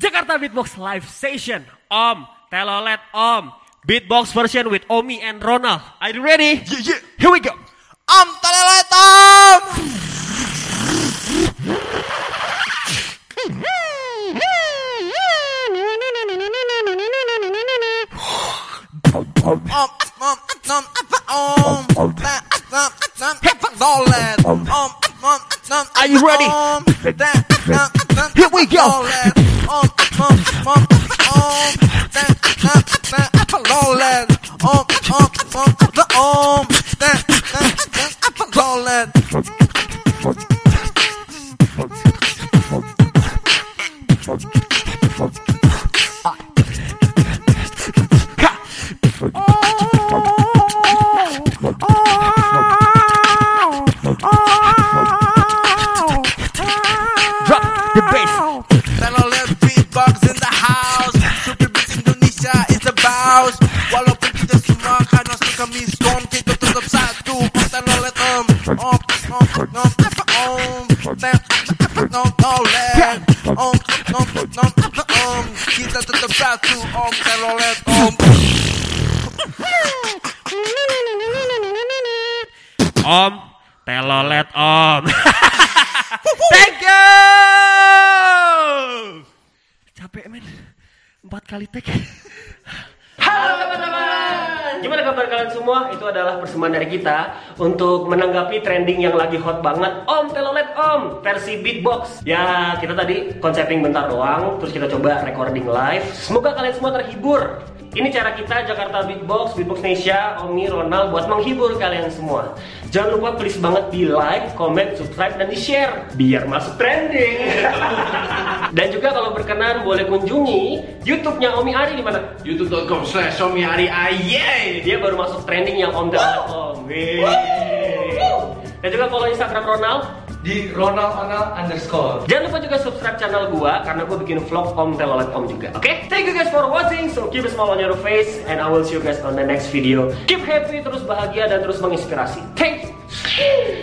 Jakarta Beatbox Live Session. Om, telolet Om. Beatbox version with Omi and Ronald. Are you ready? Yeah, yeah. Here we go. Om telelet om. Om om om om om. Telelet om om om. Are you ready? Here we go. Om om om om. Telelet om om om om. Telelet. Drop suka miskom Kita tetap satu Om telolet om Om om om om Om telolet Om om om om Kita tetap satu Om telolet om Om, telolet Om. Thank you. Capek men. Empat kali tag. Halo teman-teman. Gimana kabar kalian semua? Itu adalah persembahan dari kita untuk menanggapi trending yang lagi hot banget. Om telolet Om versi beatbox. Ya kita tadi konseping bentar doang, terus kita coba recording live. Semoga kalian semua terhibur. Ini cara kita Jakarta Beatbox, Beatbox Indonesia, Omi, Ronald buat menghibur kalian semua. Jangan lupa please banget di like, comment, subscribe, dan di share biar masuk trending. dan juga kalau berkenan boleh kunjungi YouTube-nya Omi Ari di mana? youtube.com slash Ari Aye Dia baru masuk trending yang Om dan Om. Yeay. Dan juga follow Instagram Ronald. Di Ronald Anal underscore Jangan lupa juga subscribe channel gua karena gua bikin vlog Om Telolet Om juga. Oke? Thank you guys for watching. So keep a smile on your face and I will see you guys on the next video. Keep happy, terus bahagia dan terus menginspirasi. Thank you.